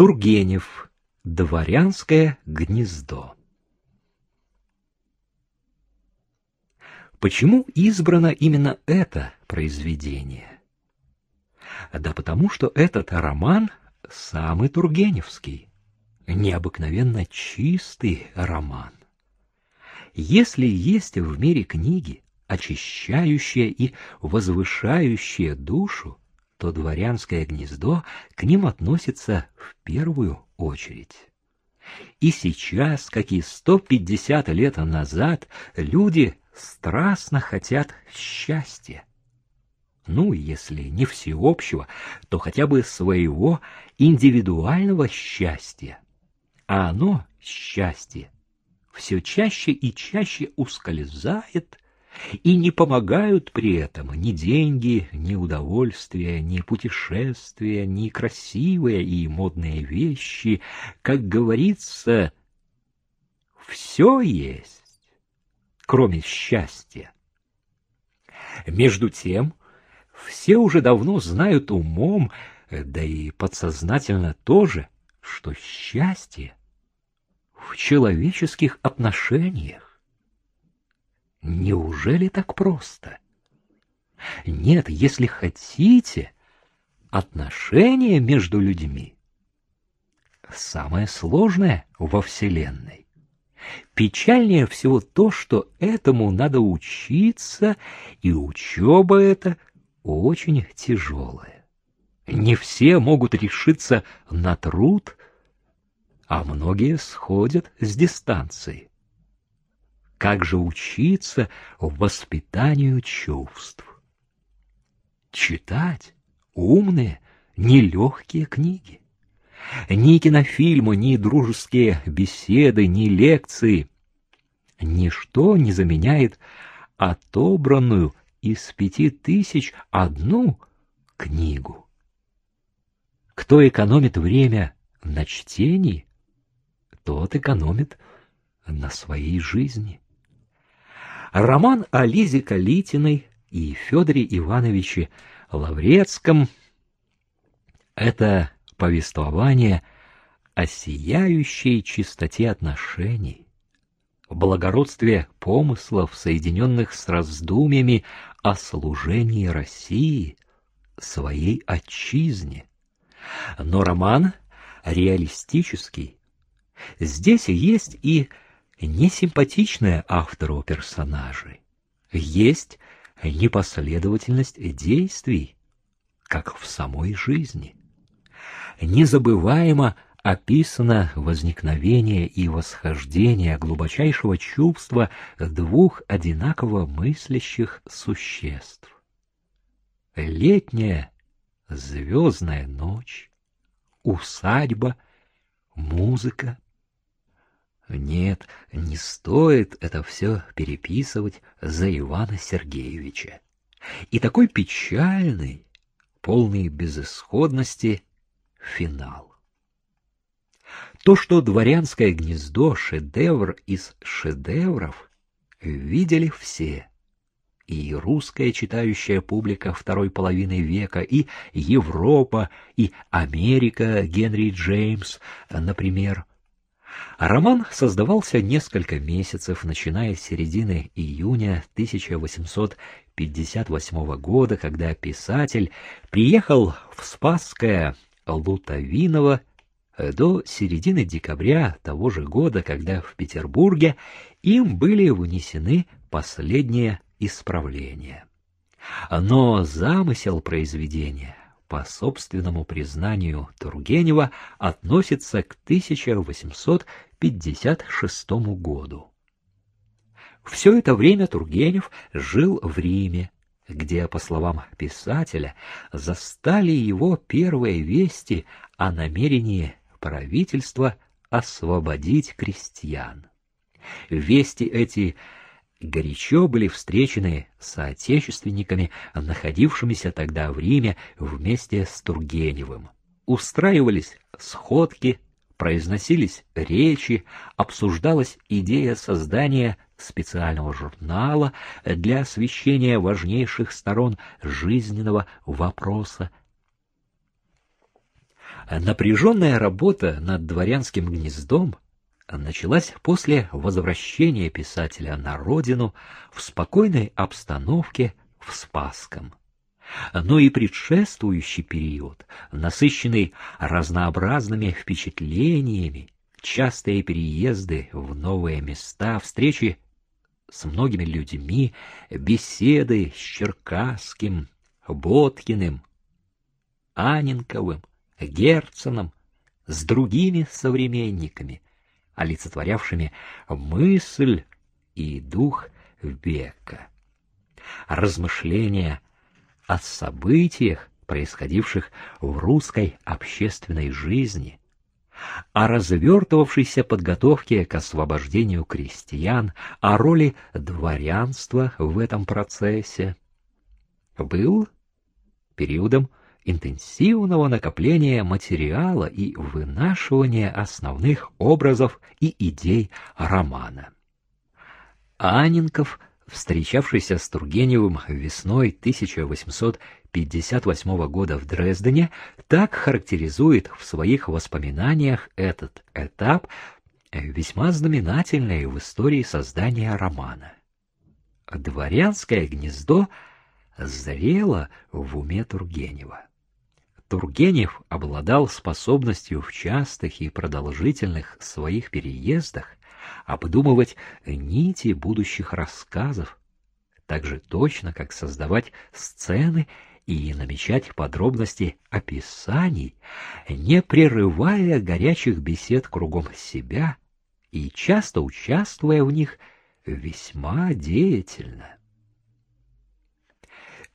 Тургенев. Дворянское гнездо. Почему избрано именно это произведение? Да потому что этот роман самый Тургеневский, необыкновенно чистый роман. Если есть в мире книги, очищающие и возвышающие душу, то дворянское гнездо к ним относится в первую очередь. И сейчас, как и 150 лет назад, люди страстно хотят счастья. Ну, если не всеобщего, то хотя бы своего индивидуального счастья. А оно, счастье, все чаще и чаще ускользает и не помогают при этом ни деньги, ни удовольствия, ни путешествия, ни красивые и модные вещи. Как говорится, все есть, кроме счастья. Между тем, все уже давно знают умом, да и подсознательно тоже, что счастье в человеческих отношениях. Неужели так просто? Нет, если хотите, отношения между людьми самое сложное во Вселенной. Печальнее всего то, что этому надо учиться, и учеба эта очень тяжелая. Не все могут решиться на труд, а многие сходят с дистанции. Как же учиться воспитанию чувств? Читать умные, нелегкие книги. Ни кинофильмы, ни дружеские беседы, ни лекции. Ничто не заменяет отобранную из пяти тысяч одну книгу. Кто экономит время на чтении, тот экономит на своей жизни. Роман о Лизе Калитиной и Федоре Ивановиче Лаврецком — это повествование о сияющей чистоте отношений, благородстве помыслов, соединенных с раздумьями о служении России, своей отчизне. Но роман реалистический. Здесь есть и несимпатичные автору персонажи. Есть непоследовательность действий, как в самой жизни. Незабываемо описано возникновение и восхождение глубочайшего чувства двух одинаково мыслящих существ. Летняя звездная ночь, усадьба, музыка — нет, не стоит это все переписывать за Ивана Сергеевича. И такой печальный, полный безысходности финал. То, что дворянское гнездо — шедевр из шедевров, видели все. И русская читающая публика второй половины века, и Европа, и Америка, Генри Джеймс, например — Роман создавался несколько месяцев, начиная с середины июня 1858 года, когда писатель приехал в Спасское Лутовиново до середины декабря того же года, когда в Петербурге им были вынесены последние исправления. Но замысел произведения по собственному признанию Тургенева, относится к 1856 году. Все это время Тургенев жил в Риме, где, по словам писателя, застали его первые вести о намерении правительства освободить крестьян. Вести эти горячо были встречены соотечественниками, находившимися тогда в Риме вместе с Тургеневым. Устраивались сходки, произносились речи, обсуждалась идея создания специального журнала для освещения важнейших сторон жизненного вопроса. Напряженная работа над дворянским гнездом началась после возвращения писателя на родину в спокойной обстановке в Спасском. Но и предшествующий период, насыщенный разнообразными впечатлениями, частые переезды в новые места, встречи с многими людьми, беседы с Черкасским, Боткиным, Анинковым, Герценом, с другими современниками, олицетворявшими мысль и дух века. Размышления о событиях, происходивших в русской общественной жизни, о развертывавшейся подготовке к освобождению крестьян, о роли дворянства в этом процессе, был периодом интенсивного накопления материала и вынашивания основных образов и идей романа. Анинков, встречавшийся с Тургеневым весной 1858 года в Дрездене, так характеризует в своих воспоминаниях этот этап, весьма знаменательный в истории создания романа. Дворянское гнездо зрело в уме Тургенева. Тургенев обладал способностью в частых и продолжительных своих переездах обдумывать нити будущих рассказов, так же точно, как создавать сцены и намечать подробности описаний, не прерывая горячих бесед кругом себя и часто участвуя в них весьма деятельно.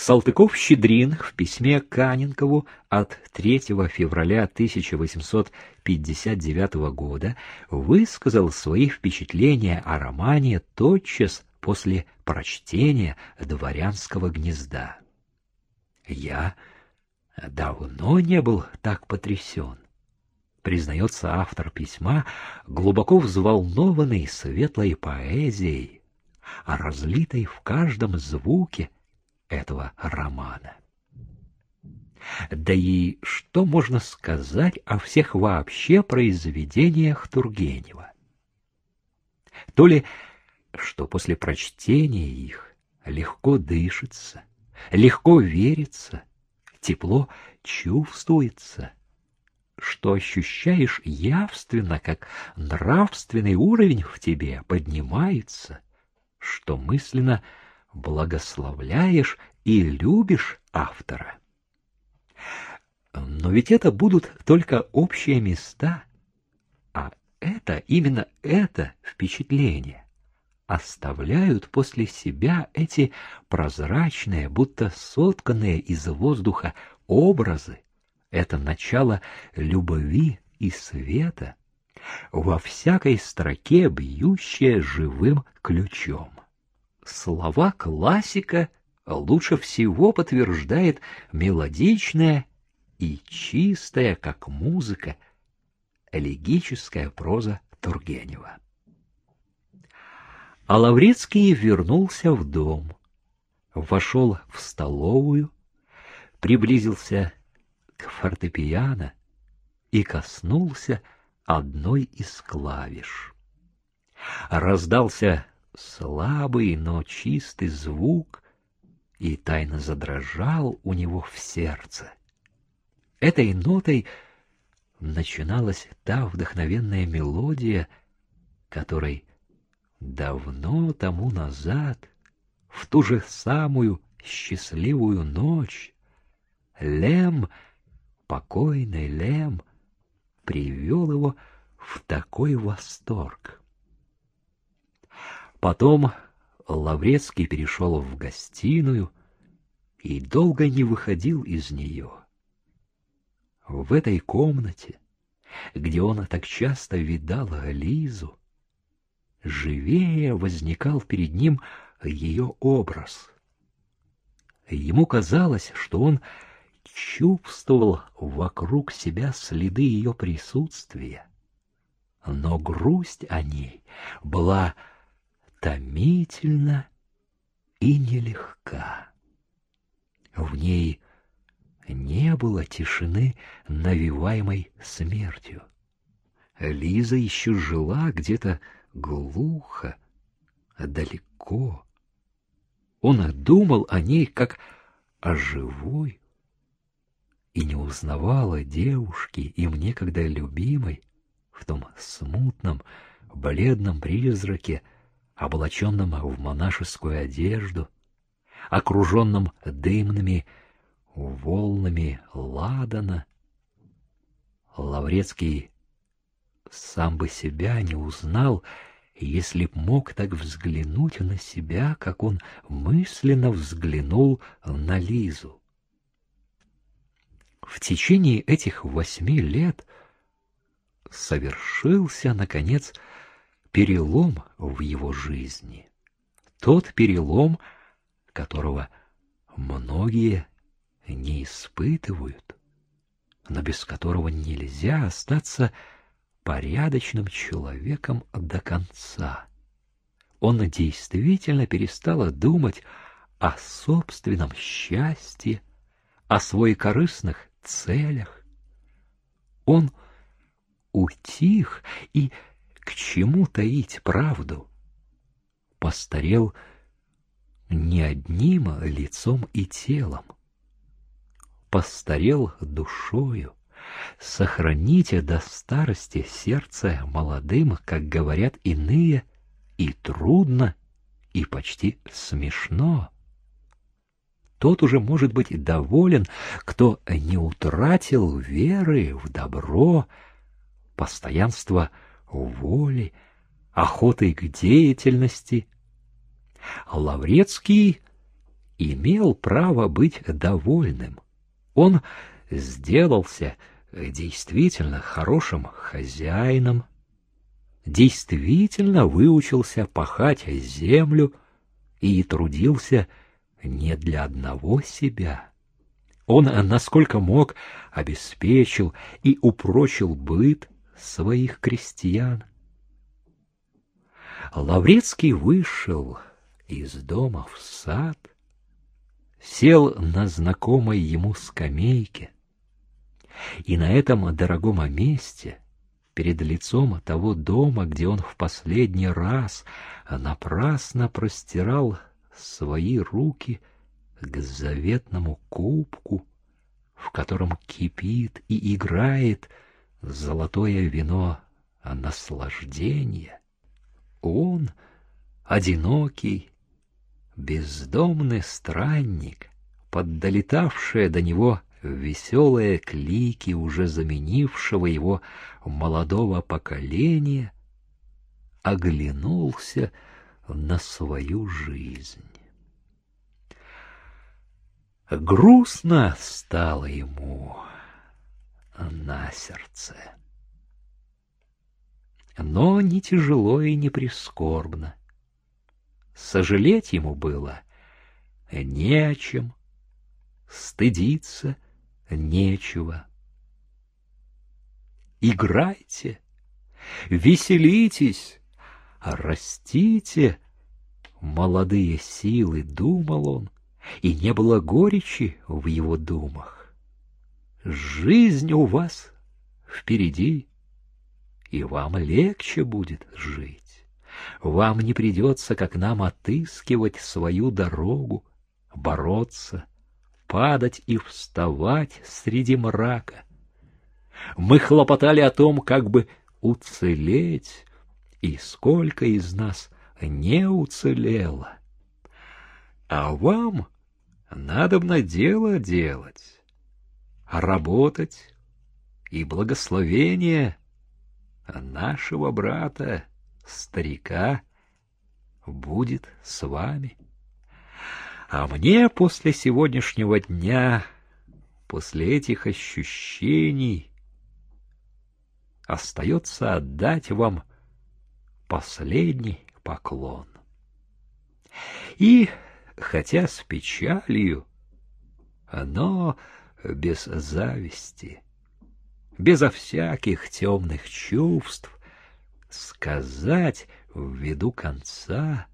Салтыков-Щедрин в письме Каненкову от 3 февраля 1859 года высказал свои впечатления о романе тотчас после прочтения «Дворянского гнезда». «Я давно не был так потрясен», — признается автор письма, глубоко взволнованный светлой поэзией, разлитой в каждом звуке, этого романа. Да и что можно сказать о всех вообще произведениях Тургенева? То ли, что после прочтения их легко дышится, легко верится, тепло чувствуется, что ощущаешь явственно, как нравственный уровень в тебе поднимается, что мысленно – благословляешь и любишь автора. Но ведь это будут только общие места, а это, именно это впечатление оставляют после себя эти прозрачные, будто сотканные из воздуха образы, это начало любви и света, во всякой строке бьющее живым ключом слова классика лучше всего подтверждает мелодичная и чистая, как музыка, элегическая проза Тургенева. А Лаврецкий вернулся в дом, вошел в столовую, приблизился к фортепиано и коснулся одной из клавиш. Раздался слабый, но чистый звук и тайно задрожал у него в сердце. Этой нотой начиналась та вдохновенная мелодия, которой давно тому назад, в ту же самую счастливую ночь, Лем, покойный Лем, привел его в такой восторг. Потом Лаврецкий перешел в гостиную и долго не выходил из нее. В этой комнате, где он так часто видал Лизу, живее возникал перед ним ее образ. Ему казалось, что он чувствовал вокруг себя следы ее присутствия, но грусть о ней была томительна и нелегка. В ней не было тишины, навиваемой смертью. Лиза еще жила где-то глухо, далеко. Он думал о ней как о живой и не узнавала девушки, им некогда любимой, в том смутном, бледном призраке, облаченном в монашескую одежду, окруженном дымными волнами ладана. Лаврецкий сам бы себя не узнал, если б мог так взглянуть на себя, как он мысленно взглянул на Лизу. В течение этих восьми лет совершился, наконец, перелом в его жизни. Тот перелом, которого многие не испытывают, но без которого нельзя остаться порядочным человеком до конца. Он действительно перестал думать о собственном счастье, о своекорыстных целях. Он утих и к чему таить правду? Постарел не одним лицом и телом, постарел душою. Сохраните до старости сердце молодым, как говорят иные, и трудно, и почти смешно. Тот уже может быть доволен, кто не утратил веры в добро, постоянство воли, охоты к деятельности. Лаврецкий имел право быть довольным. Он сделался действительно хорошим хозяином, действительно выучился пахать землю и трудился не для одного себя. Он, насколько мог, обеспечил и упрочил быт своих крестьян. Лаврецкий вышел из дома в сад, сел на знакомой ему скамейке, и на этом дорогом месте, перед лицом того дома, где он в последний раз напрасно простирал свои руки к заветному кубку, в котором кипит и играет золотое вино наслаждения. Он, одинокий, бездомный странник, поддолетавшая до него веселые клики уже заменившего его молодого поколения, оглянулся на свою жизнь. Грустно стало ему на сердце. Но не тяжело и не прискорбно. Сожалеть ему было не о чем, стыдиться нечего. Играйте, веселитесь, растите молодые силы, думал он, и не было горечи в его думах. Жизнь у вас впереди, и вам легче будет жить. Вам не придется, как нам, отыскивать свою дорогу, бороться, падать и вставать среди мрака. Мы хлопотали о том, как бы уцелеть, и сколько из нас не уцелело. А вам надобно дело делать, работать и благословение нашего брата, старика, будет с вами. А мне после сегодняшнего дня, после этих ощущений, остается отдать вам последний поклон. И, хотя с печалью, но без зависти, безо всяких темных чувств, сказать в виду конца,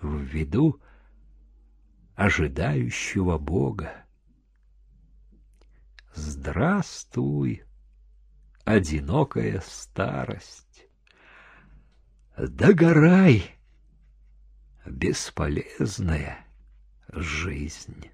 в виду ожидающего Бога. Здравствуй, одинокая старость. Догорай, бесполезная жизнь.